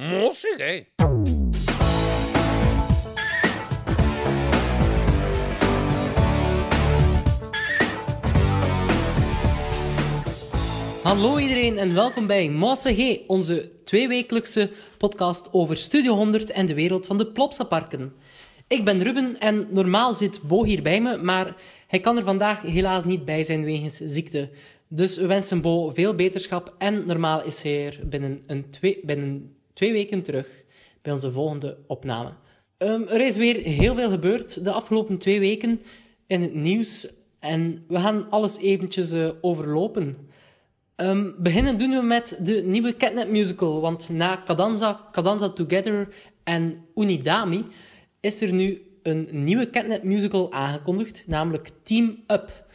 Hè? Hallo iedereen en welkom bij Mosse G, onze tweewekelijkse podcast over Studio 100 en de wereld van de Plopsaparken. Ik ben Ruben en normaal zit Bo hier bij me, maar hij kan er vandaag helaas niet bij zijn wegens ziekte. Dus we wensen Bo veel beterschap en normaal is hij er binnen, een twee, binnen twee weken terug bij onze volgende opname. Ehm, er is weer heel veel gebeurd de afgelopen twee weken in het nieuws en we gaan alles eventjes eh, overlopen. Um, beginnen doen we met de nieuwe Catnet musical, want na Cadanza, Cadanza Together en Unidami is er nu een nieuwe Catnet musical aangekondigd, namelijk Team Up.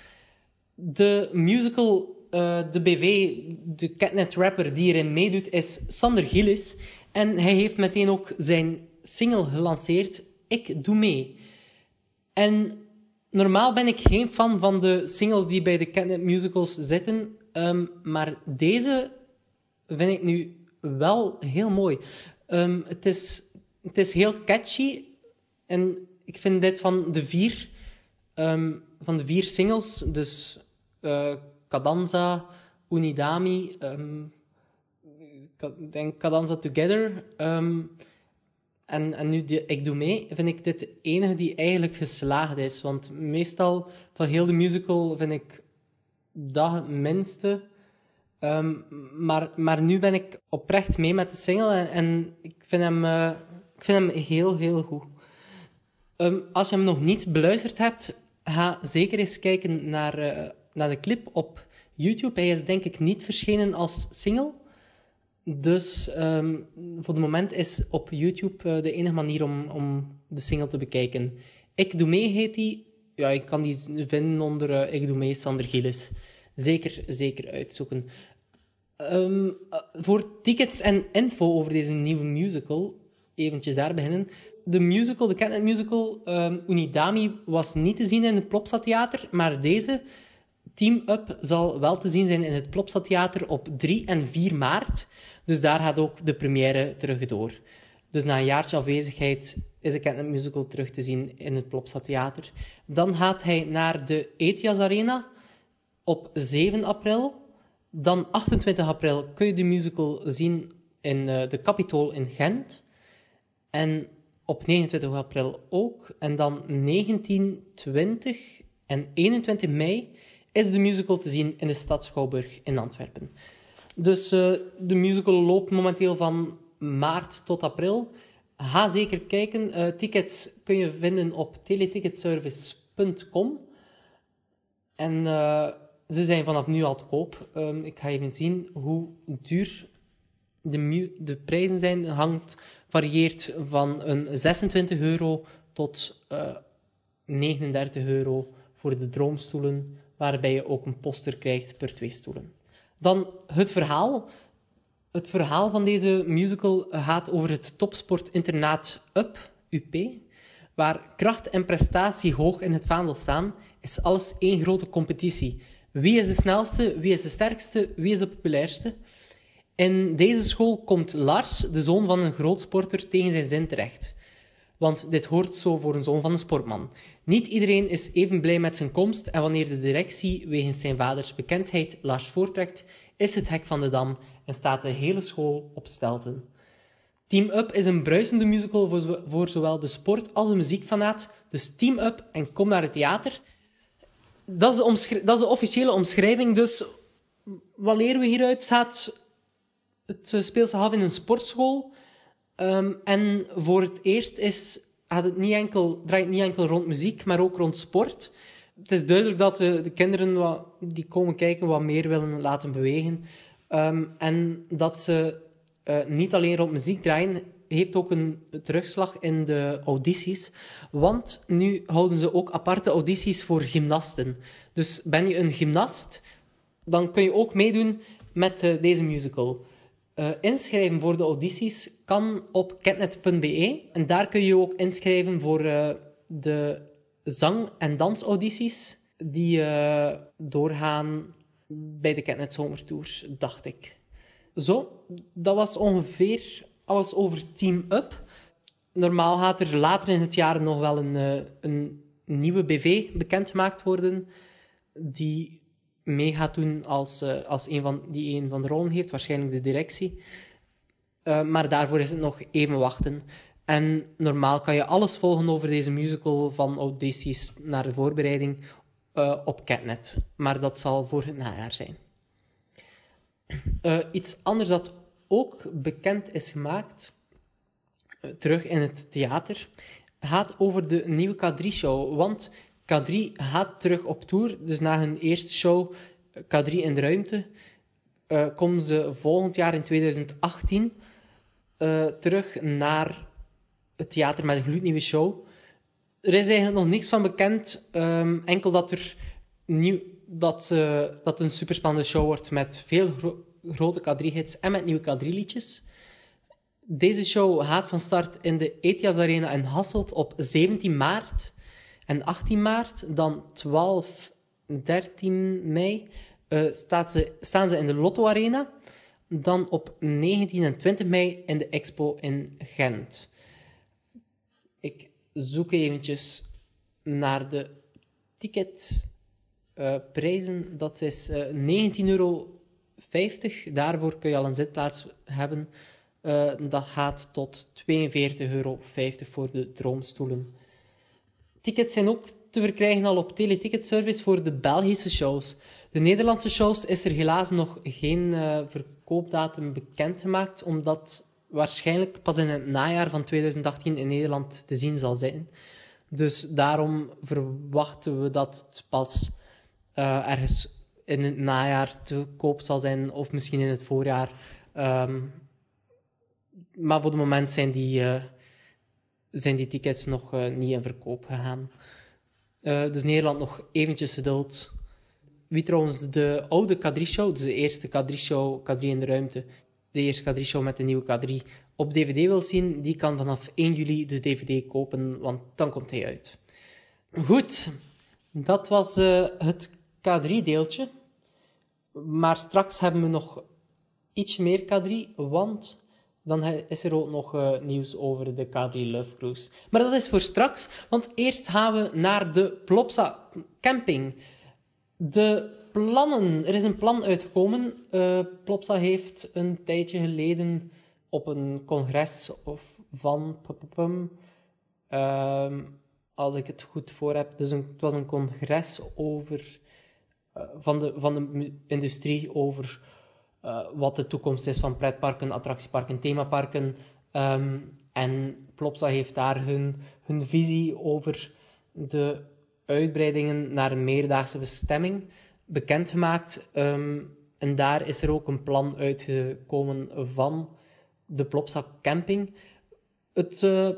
De musical, uh, de BV, de Catnet rapper die erin meedoet, is Sander Gillis. En hij heeft meteen ook zijn single gelanceerd, Ik Doe Mee. En normaal ben ik geen fan van de singles die bij de Catnet musicals zitten, um, maar deze vind ik nu wel heel mooi. Um, het, is, het is heel catchy en ik vind dit van de vier, um, van de vier singles, dus uh, Cadanza, Unidami, um, denk Cadanza Together um, en, en nu die Ik Doe Mee, vind ik dit de enige die eigenlijk geslaagd is. Want meestal van heel de musical vind ik dat het minste. Um, maar, maar nu ben ik oprecht mee met de single en, en ik, vind hem, uh, ik vind hem heel, heel goed. Als je hem nog niet beluisterd hebt, ga zeker eens kijken naar, uh, naar de clip op YouTube. Hij is denk ik niet verschenen als single. Dus um, voor het moment is op YouTube uh, de enige manier om, om de single te bekijken. Ik Doe Mee heet die. Ja, ik kan die vinden onder uh, Ik Doe Mee Sander Gillis. Zeker, zeker uitzoeken. Um, uh, voor tickets en info over deze nieuwe musical, eventjes daar beginnen de musical, de Catnet musical, um, Unidami, was niet te zien in het Plopsa Theater, maar deze Team Up zal wel te zien zijn in het Plopsa Theater op 3 en 4 maart. Dus daar gaat ook de première terug door. Dus na een jaartje afwezigheid is de Catnet musical terug te zien in het Plopsa Theater. Dan gaat hij naar de Etias Arena op 7 april. Dan 28 april kun je de musical zien in uh, de Capitool in Gent. En op 29 april ook. En dan 19, 20 en 21 mei is de musical te zien in de Stad Schouwburg in Antwerpen. Dus uh, de musical loopt momenteel van maart tot april. Ga zeker kijken. Uh, tickets kun je vinden op teleticketservice.com. En uh, ze zijn vanaf nu al te koop. Um, ik ga even zien hoe duur de, de prijzen zijn. hangt varieert van een 26 euro tot uh, 39 euro voor de droomstoelen, waarbij je ook een poster krijgt per twee stoelen. Dan het verhaal. Het verhaal van deze musical gaat over het topsportinternaat UP, UP, waar kracht en prestatie hoog in het vaandel staan, is alles één grote competitie. Wie is de snelste, wie is de sterkste, wie is de populairste? In deze school komt Lars, de zoon van een groot sporter, tegen zijn zin terecht. Want dit hoort zo voor een zoon van een sportman. Niet iedereen is even blij met zijn komst en wanneer de directie wegens zijn vaders bekendheid Lars voortrekt, is het hek van de dam en staat de hele school op stelten. Team Up is een bruisende musical voor, zowel de sport als de muziekfanaat, dus Team Up en kom naar het theater. Dat is de, dat is de officiële omschrijving, dus wat leren we hieruit? Het speelt zich af in een sportschool. Um, en voor het eerst is, het niet enkel, draait het niet enkel rond muziek, maar ook rond sport. Het is duidelijk dat ze de kinderen wat, die komen kijken wat meer willen laten bewegen. Um, en dat ze uh, niet alleen rond muziek draaien, heeft ook een terugslag in de audities. Want nu houden ze ook aparte audities voor gymnasten. Dus ben je een gymnast, dan kun je ook meedoen met uh, deze musical. Uh, inschrijven voor de audities kan op catnet.be. En daar kun je ook inschrijven voor uh, de zang- en dansaudities die uh, doorgaan bij de Catnet Zomertour, dacht ik. Zo, dat was ongeveer alles over Team Up. Normaal gaat er later in het jaar nog wel een, een nieuwe BV bekendgemaakt worden, die mee gaat doen als, uh, als een van, die een van de rollen heeft, waarschijnlijk de directie. Uh, maar daarvoor is het nog even wachten. En normaal kan je alles volgen over deze musical van audities naar de voorbereiding uh, op Catnet. Maar dat zal voor het najaar zijn. Iets anders dat ook bekend is gemaakt, terug in het theater, gaat over de nieuwe K3-show. Want K3 gaat terug op tour. Dus na hun eerste show, K3 in de ruimte, komen ze volgend jaar in 2018 terug naar het theater met een gloednieuwe show. Er is eigenlijk nog niks van bekend. Um, enkel dat er nieuw, dat, dat een superspannende show wordt met veel gro grote K3-hits en met nieuwe K3-liedjes. Deze show gaat van start in de Etias Arena in Hasselt op 17 maart en 18 maart. Dan 12, 13 mei uh, staat ze, staan ze in de Lotto Arena. Dan op 19 en 20 mei in de Expo in Gent. Ik zoek eventjes naar de ticketprijzen. Dat is uh, 19,50 euro. Daarvoor kun je al een zitplaats hebben. Uh, dat gaat tot 42,50 euro voor de droomstoelen. Tickets zijn ook te verkrijgen al op teleticketservice voor de Belgische shows. De Nederlandse shows is er helaas nog geen uh, verkoopdatum bekendgemaakt, omdat waarschijnlijk pas in het najaar van 2018 in Nederland te zien zal zijn. Dus daarom verwachten we dat het pas uh, ergens in het najaar te koop zal zijn, of misschien in het voorjaar. Um, maar voor het moment zijn die, uh, zijn die tickets nog uh, niet in verkoop gegaan. dus Nederland nog eventjes geduld. Wie trouwens de oude K3-show, dus de eerste K3-show, K3 in de ruimte, de eerste K3-show met de nieuwe K3 op DVD wil zien, die kan vanaf 1 juli de DVD kopen, want dan komt hij uit. Goed, dat was uh, het K3-deeltje. Maar straks hebben we nog iets meer K3, want dan is er ook nog uh, nieuws over de K3 Love Cruise. Maar dat is voor straks, want eerst gaan we naar de Plopsa Camping. De plannen. Er is een plan uitgekomen. Uh, Plopsa heeft een tijdje geleden op een congres of van. Uh, als ik het goed voor heb. Dus het was een congres over, uh, van, de, van de industrie over uh, wat de toekomst is van pretparken, attractieparken, themaparken. Um, en Plopsa heeft daar hun, hun visie over de uitbreidingen naar een meerdaagse bestemming bekendgemaakt. Um, en daar is er ook een plan uitgekomen van de Plopsa Camping. Het, uh,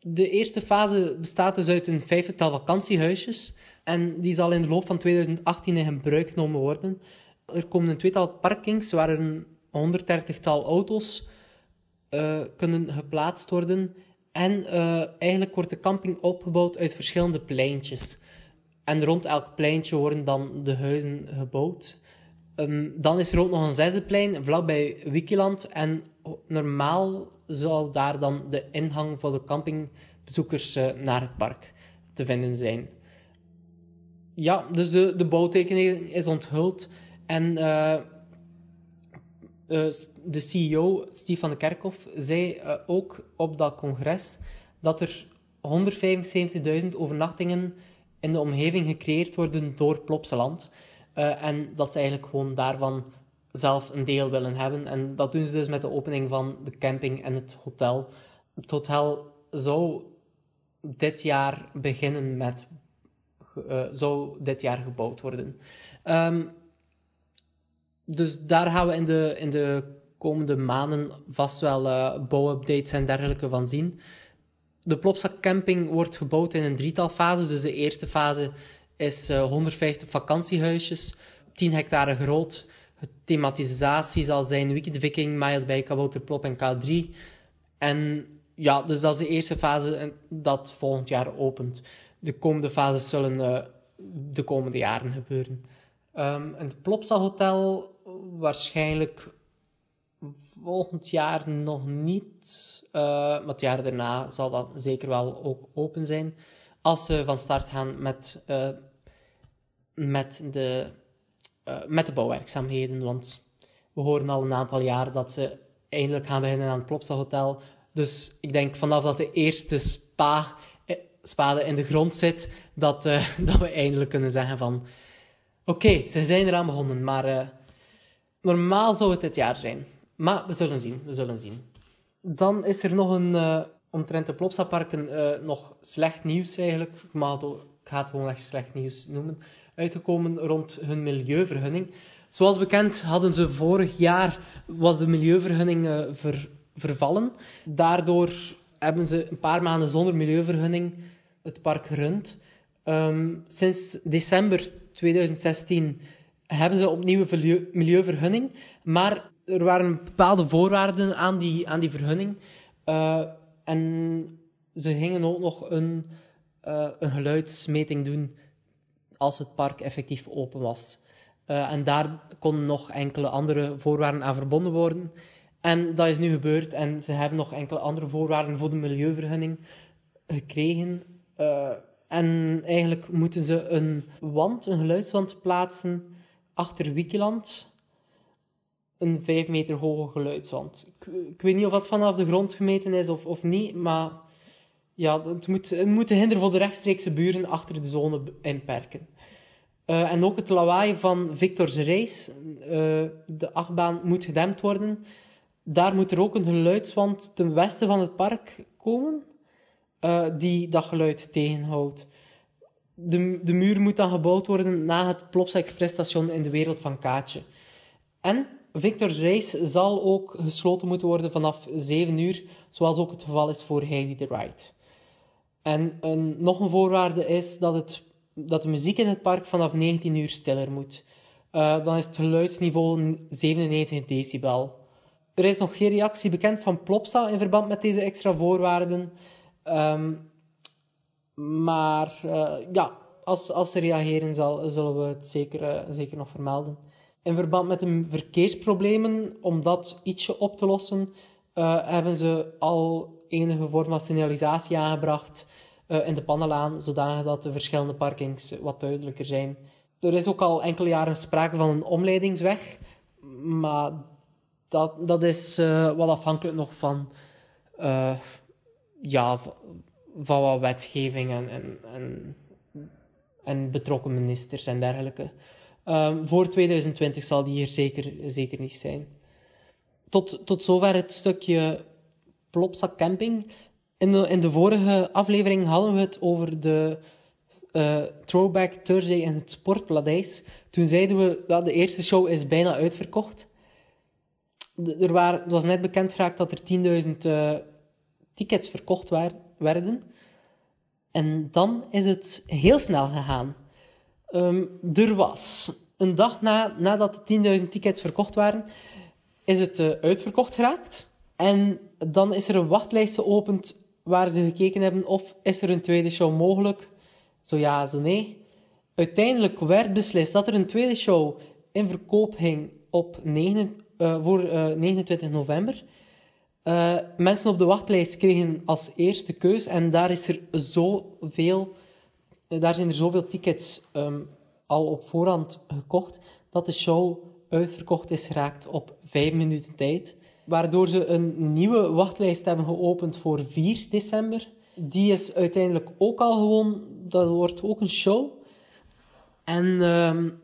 de eerste fase bestaat dus uit een vijftal vakantiehuisjes. En die zal in de loop van 2018 in gebruik genomen worden. Er komen een tweetal parkings waar een 130-tal auto's uh, kunnen geplaatst worden. En uh, eigenlijk wordt de camping opgebouwd uit verschillende pleintjes. En rond elk pleintje worden dan de huizen gebouwd. Um, dan is er ook nog een zesde plein vlakbij Wikiland. En normaal zal daar dan de ingang voor de campingbezoekers uh, naar het park te vinden zijn. Ja, dus de, de bouwtekening is onthuld. En uh, uh, de CEO, Steve van de Kerkhof, zei ook op dat congres dat er 175.000 overnachtingen in de omgeving gecreëerd worden door Plopsaland. Uh, en dat ze eigenlijk gewoon daarvan zelf een deel willen hebben. En dat doen ze dus met de opening van de camping en het hotel. Het hotel zou dit jaar beginnen met... Uh, zou dit jaar gebouwd worden. Um, dus daar gaan we in de, in de komende maanden vast wel uh, bouwupdates en dergelijke van zien. De Plopsa camping wordt gebouwd in een drietal fases. Dus de eerste fase is uh, 150 vakantiehuisjes, 10 hectare groot. De thematisatie zal zijn Wiki de Viking, Maya bij Kabouter Plop en K3. En ja, dus dat is de eerste fase dat volgend jaar opent. De komende fases zullen uh, de komende jaren gebeuren. Um, en het Plopsa Hotel waarschijnlijk volgend jaar nog niet. Uh, maar het jaar daarna zal dat zeker wel ook open zijn. Als ze van start gaan met, uh, met, de, uh, met de bouwwerkzaamheden. Want we horen al een aantal jaar dat ze eindelijk gaan beginnen aan het Plopsa Hotel. Dus ik denk vanaf dat de eerste spa, spade in de grond zit, dat, dat we eindelijk kunnen zeggen van... Oké, ze zijn eraan begonnen, maar normaal zou het dit jaar zijn. Maar we zullen zien, we zullen zien. Dan is er nog een, uh, omtrent de Plopsa-parken, uh, nog slecht nieuws eigenlijk. Ik ga het gewoon echt slecht nieuws noemen. Uitgekomen rond hun milieuvergunning. Zoals bekend hadden ze vorig jaar, was de milieuvergunning uh, ver, vervallen. Daardoor hebben ze een paar maanden zonder milieuvergunning het park gerund. Um, sinds december 2016 hebben ze opnieuw een milieuvergunning. Maar er waren bepaalde voorwaarden aan die, aan die vergunning. Uh, en ze gingen ook nog een, uh, een geluidsmeting doen als het park effectief open was. Uh, en daar konden nog enkele andere voorwaarden aan verbonden worden. En dat is nu gebeurd en ze hebben nog enkele andere voorwaarden voor de milieuvergunning gekregen. en eigenlijk moeten ze een wand, een geluidswand plaatsen achter Wikiland een 5 meter hoge geluidswand. Ik, ik, weet niet of dat vanaf de grond gemeten is of, of niet, maar ja, het moet, het moet de hinder voor de rechtstreekse buren achter de zone inperken. Uh, en ook het lawaai van Victor's Reis, uh, de achtbaan, moet gedempt worden. Daar moet er ook een geluidswand ten westen van het park komen, uh, die dat geluid tegenhoudt. De, de muur moet dan gebouwd worden na het Plops Expressstation in de wereld van Kaatje. En Victor's Race zal ook gesloten moeten worden vanaf 7 uur, zoals ook het geval is voor Heidi the Ride. En een, nog een voorwaarde is dat, het, dat de muziek in het park vanaf 19 uur stiller moet. Uh, dan is het geluidsniveau 97 decibel. Er is nog geen reactie bekend van Plopsa in verband met deze extra voorwaarden. Um, maar uh, ja, als, als ze reageren, zal, zullen we het zeker, uh, zeker nog vermelden. In verband met de verkeersproblemen, om dat ietsje op te lossen, uh, hebben ze al enige vorm van signalisatie aangebracht in de Pannelaan, zodat de verschillende parkings wat duidelijker zijn. Er is ook al enkele jaren sprake van een omleidingsweg, maar dat, dat is wel afhankelijk nog van, ja, van wat wetgeving en, en, en, en betrokken ministers en dergelijke. Um, voor 2020 zal die hier zeker, zeker niet zijn. Tot, tot zover het stukje Plopsa Camping. In de, in de vorige aflevering hadden we het over de uh, Throwback Thursday in het Sportpaladijs. Toen zeiden we dat de eerste show is bijna uitverkocht. er waren, het was net bekend geraakt dat er 10.000 uh, tickets verkocht waar, werden. En dan is het heel snel gegaan. Um, er was een dag na, nadat de 10.000 tickets verkocht waren, is het uh, uitverkocht geraakt. En dan is er een wachtlijst geopend waar ze gekeken hebben of is er een tweede show mogelijk. Zo ja, zo nee. Uiteindelijk werd beslist dat er een tweede show in verkoop ging op 9, uh, voor uh, 29 november. Uh, mensen op de wachtlijst kregen als eerste keus en daar is er zoveel daar zijn er zoveel tickets um, al op voorhand gekocht, dat de show uitverkocht is geraakt op vijf minuten tijd. Waardoor ze een nieuwe wachtlijst hebben geopend voor 4 december. Die is uiteindelijk ook al gewoon, dat wordt ook een show. En um,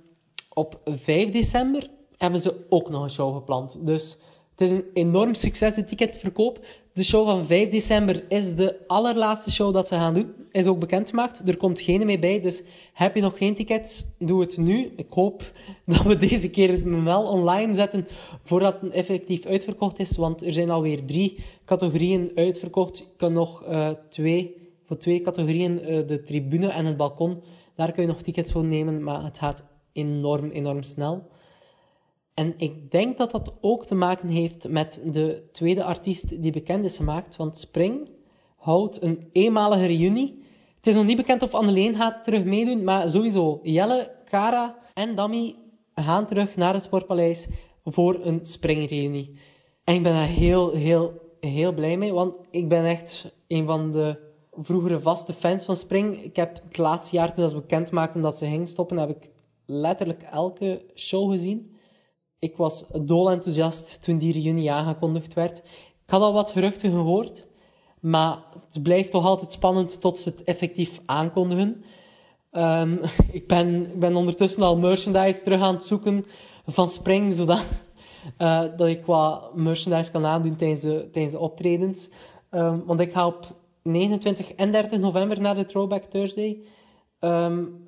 op 5 december hebben ze ook nog een show gepland. Dus het is een enorm succes, de ticketverkoop. De show van 5 december is de allerlaatste show dat ze gaan doen. Is ook bekendgemaakt. Er komt geen meer bij, dus heb je nog geen tickets, doe het nu. Ik hoop dat we deze keer het wel online zetten voordat het effectief uitverkocht is. Want er zijn alweer drie categorieën uitverkocht. Je kan nog uh, twee, voor twee categorieën, uh, de tribune en het balkon. Daar kun je nog tickets voor nemen, maar het gaat enorm, enorm snel. En ik denk dat dat ook te maken heeft met de tweede artiest die bekend is gemaakt. Want Spring houdt een eenmalige reunie. Het is nog niet bekend of Anneleen gaat terug meedoen, maar sowieso Jelle, Cara en Dami gaan terug naar het Sportpaleis voor een Spring-reunie. En ik ben daar heel, heel, heel blij mee, want ik ben echt een van de vroegere vaste fans van Spring. Ik heb het laatste jaar, toen ze bekend maakten dat ze gingen stoppen, heb ik letterlijk elke show gezien. Ik was dolenthousiast toen die reunie aangekondigd werd. Ik had al wat geruchten gehoord, maar het blijft toch altijd spannend tot ze het effectief aankondigen. Um, ik, ben, ben ondertussen al merchandise terug aan het zoeken van Spring, zodat uh, dat ik qua merchandise kan aandoen tijdens de, optredens. Um, want ik ga op 29 en 30 november naar de Throwback Thursday. Um,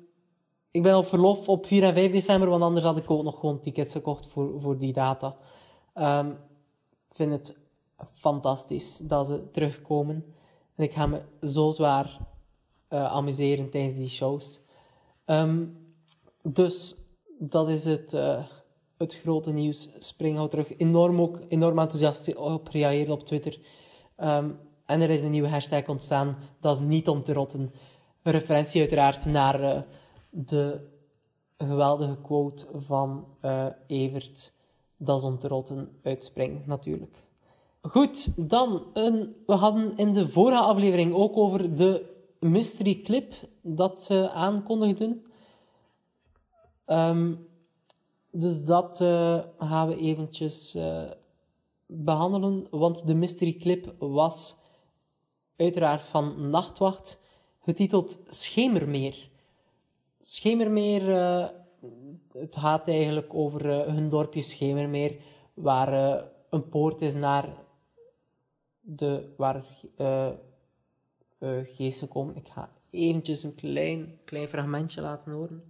ik ben op verlof op 4 en 5 december, want anders had ik ook nog gewoon tickets gekocht voor, voor die data. Um, ik vind het fantastisch dat ze terugkomen. En ik ga me zo zwaar uh, amuseren tijdens die shows. Um, dus dat is het, uh, het grote nieuws. Spring terug. Enorm ook, enorm enthousiast op gereageerd op Twitter. Um, en er is een nieuwe hashtag ontstaan. Dat is niet om te rotten. Een referentie uiteraard naar uh, de geweldige quote van uh, Evert. Dat is om te rotten uit Spring, natuurlijk. Goed, dan een, we hadden in de vorige aflevering ook over de mystery clip dat ze aankondigden. Um, dus dat uh, gaan we eventjes uh, behandelen, want de mystery clip was uiteraard van Nachtwacht, getiteld Schemermeer. Schemermeer, uh, het gaat eigenlijk over hun dorpje Schemermeer, waar een poort is naar de, waar geesten komen. Ik ga eventjes een klein, klein fragmentje laten horen.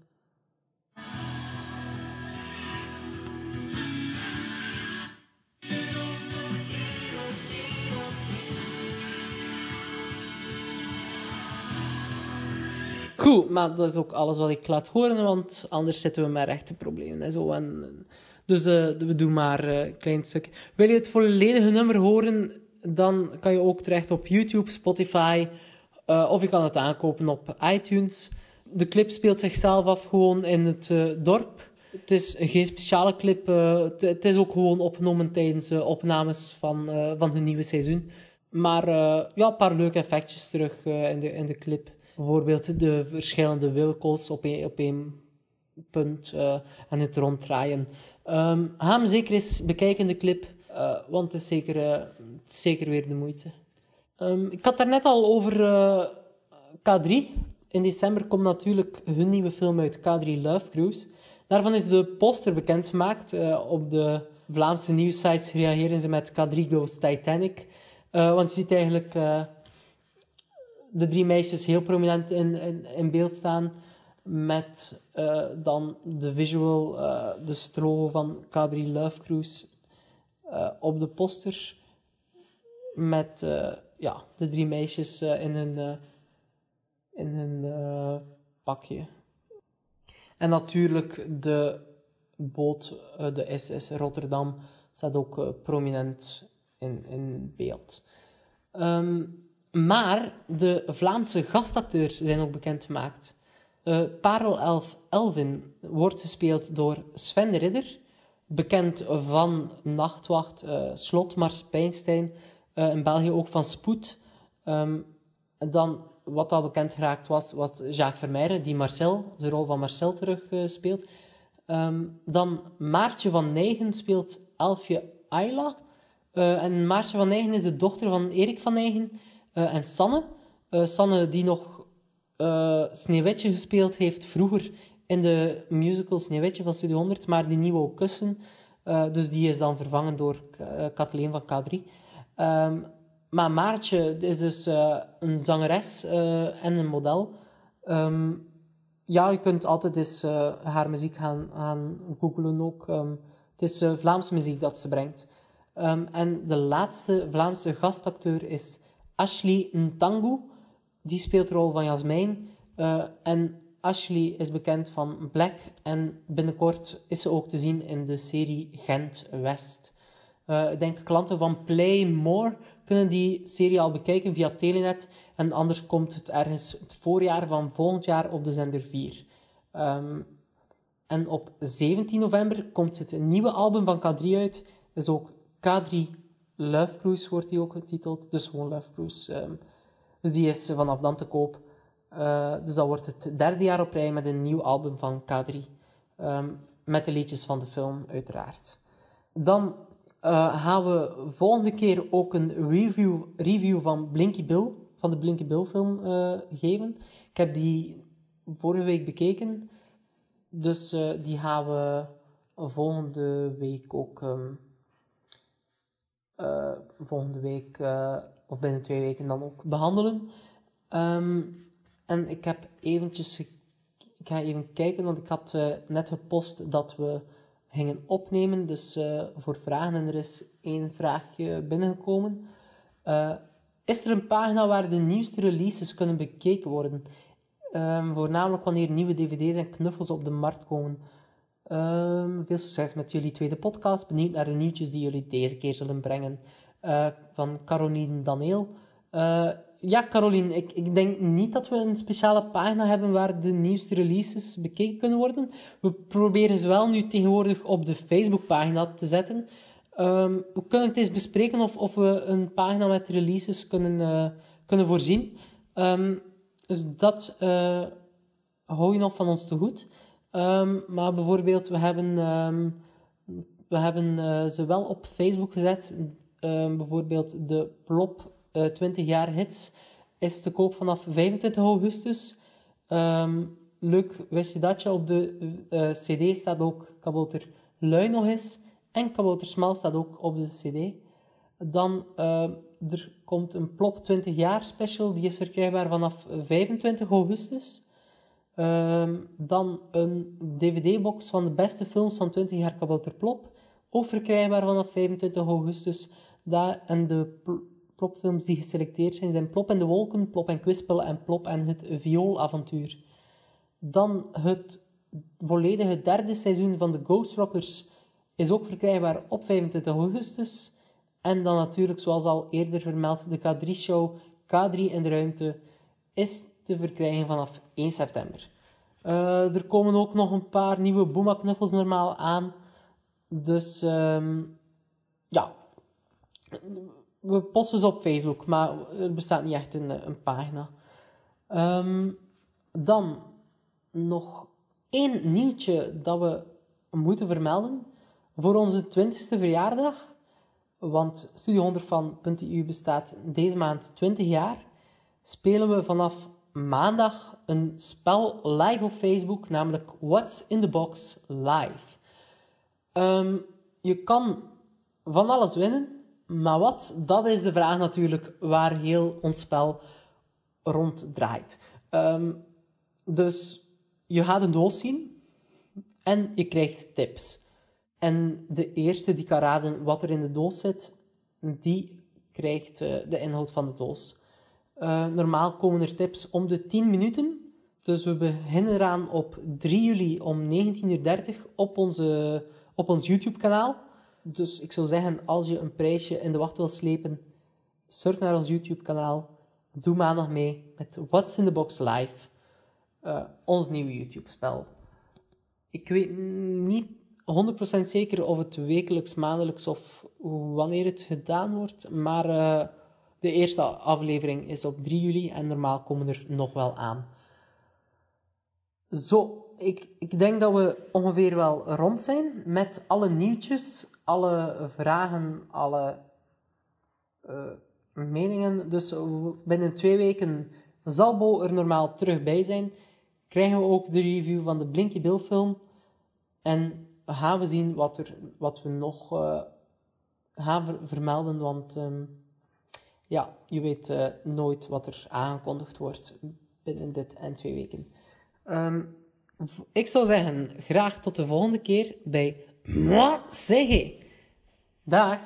Goed, maar dat is ook alles wat ik laat horen, want anders zitten we met rechte problemen en zo. Dus uh, we doen maar uh, een klein stuk. Wil je het volledige nummer horen? dan kan je ook terecht op YouTube, Spotify uh, of je kan het aankopen op iTunes. De clip speelt zichzelf af gewoon in het dorp. Het is geen speciale clip. Uh, het is ook gewoon opgenomen tijdens opnames van, van het nieuwe seizoen. Maar ja, een paar leuke effectjes terug in, de, in de clip. Bijvoorbeeld de verschillende wilkels op één, op punt en het ronddraaien. Um, ga hem zeker eens bekijken, de clip. Uh, want het is zeker, uh, zeker weer de moeite. Um, ik had daar net al over uh, K3. In december komt natuurlijk hun nieuwe film uit, K3 Love Cruise. Daarvan is de poster bekendgemaakt. op de Vlaamse nieuwsites reageren ze met K3 Goes Titanic. want je ziet eigenlijk de drie meisjes heel prominent in, in, beeld staan. Met dan de visual, de strogo van K3 Love Cruise uh, op de poster met uh, ja, de drie meisjes uh, in hun, in hun pakje. En natuurlijk de boot, de SS Rotterdam, staat ook prominent in, in beeld. Um, maar de Vlaamse gastacteurs zijn ook bekendgemaakt. Uh, Parel Elf Elvin wordt gespeeld door Sven Ridder bekend van Nachtwacht, uh, Slot, Mars Pijnstein, uh, in België ook van Spoed. Um, dan, wat al bekend geraakt was, was Jacques Vermeijren, die Marcel, zijn rol van Marcel terug speelt. Um, dan Maartje van Nijgen speelt Elfje Ayla. en Maartje van Nijgen is de dochter van Erik van Nijgen en Sanne. Sanne die nog Sneeuwwitje gespeeld heeft vroeger in de musical Sneeuwwitje van Studio 100, maar die nieuwe kussen. Uh, dus die is dan vervangen door uh, Kathleen van K3. Um, ehm, maar Maartje is dus uh, een zangeres en een model. Um, ja, je kunt altijd eens haar muziek gaan, gaan googlen ook. Um, het is Vlaamse muziek dat ze brengt. en de laatste Vlaamse gastacteur is Ashley Ntangu. Die speelt de rol van Jasmijn. en Ashley is bekend van Black en binnenkort is ze ook te zien in de serie Gent West. Uh, ik denk klanten van Play More kunnen die serie al bekijken via Telenet en anders komt het ergens het voorjaar van volgend jaar op de zender 4. Um, ehm, en op 17 november komt het nieuwe album van K3 uit. Dat is ook K3 Love Cruise wordt die ook getiteld. Dus gewoon Love Cruise. Ehm, dus die is vanaf dan te koop. Uh, dus dat wordt het derde jaar op rij met een nieuw album van K3. Ehm, met de liedjes van de film, uiteraard. Dan uh, gaan we volgende keer ook een review, review van Blinky Bill, van de Blinky Bill film, uh, geven. Ik heb die vorige week bekeken. Dus die gaan we volgende week ook. Um, volgende week, of binnen twee weken dan ook behandelen. Um, en ik heb eventjes. Ik ga even kijken, want ik had net gepost dat we gingen opnemen. Dus voor vragen, en er is één vraagje binnengekomen. Is er een pagina waar de nieuwste releases kunnen bekeken worden? Um, voornamelijk wanneer nieuwe dvd's en knuffels op de markt komen. Um, veel succes met jullie tweede podcast. Benieuwd naar de nieuwtjes die jullie deze keer zullen brengen. Uh, van Caroline Daniel ja, Caroline, ik, ik denk niet dat we een speciale pagina hebben waar de nieuwste releases bekeken kunnen worden. We proberen ze wel nu tegenwoordig op de Facebookpagina te zetten. Um, we kunnen het eens bespreken of, of we een pagina met releases kunnen, uh, kunnen voorzien. Um, dus dat hou je nog van ons te goed. Um, maar bijvoorbeeld, we hebben, we hebben uh, ze wel op Facebook gezet. bijvoorbeeld de Plop 20 eh, jaar hits is te koop vanaf 25 augustus. Leuk, wist je dat je op de uh, cd staat ook Kabouter Lui nog eens. En Kabouter Smal staat ook op de cd. Dan, uh, er komt een Plop 20 jaar special. Die is verkrijgbaar vanaf 25 augustus. Um, dan een dvd-box van de beste films van 20 jaar Kabouter Plop. Ook verkrijgbaar vanaf 25 augustus. Daar, en de plopfilms die geselecteerd zijn, zijn Plop en de Wolken, Plop en Kwispel en Plop en het Viool-avontuur. Dan het volledige derde seizoen van de Ghost Rockers is ook verkrijgbaar op 25 augustus. En dan natuurlijk, zoals al eerder vermeld, de K3-show K3 in de ruimte is te verkrijgen vanaf 1 september. Uh, er komen ook nog een paar nieuwe Booma-knuffels normaal aan. Dus um, ja, we posten ze op Facebook, maar er bestaat niet echt een, pagina. Um, dan nog één nieuwtje dat we moeten vermelden. Voor onze 20ste verjaardag, want Studio 100 van .eu bestaat deze maand 20 jaar, spelen we vanaf maandag een spel live op Facebook, namelijk What's in the Box Live. Um, je kan van alles winnen. Maar wat? Dat is de vraag natuurlijk waar heel ons spel rond draait. Um, dus je gaat een doos zien en je krijgt tips. En de eerste die kan raden wat er in de doos zit, die krijgt uh, de inhoud van de doos. Uh, normaal komen er tips om de 10 minuten. Dus we beginnen eraan op 3 juli om 19.30 uur op, onze, op ons YouTube-kanaal. Dus ik zou zeggen, als je een prijsje in de wacht wil slepen, surf naar ons YouTube-kanaal. Doe maandag mee met What's in the Box Live, uh, ons nieuwe YouTube-spel. Ik weet niet 100% zeker of het wekelijks, maandelijks of wanneer het gedaan wordt, maar uh, de eerste aflevering is op 3 juli en normaal komen er nog wel aan. Zo, ik, ik denk dat we ongeveer wel rond zijn met alle nieuwtjes alle vragen, alle uh, meningen. Dus binnen twee weken zal Bo er normaal terug bij zijn. Krijgen we ook de review van de Blinky Bill film. En gaan we zien wat, er, wat we nog uh, gaan vermelden. Want um, ja, je weet uh, nooit wat er aangekondigd wordt binnen dit en twee weken. Um, ik zou zeggen, graag tot de volgende keer bij Moi, zeg Dag.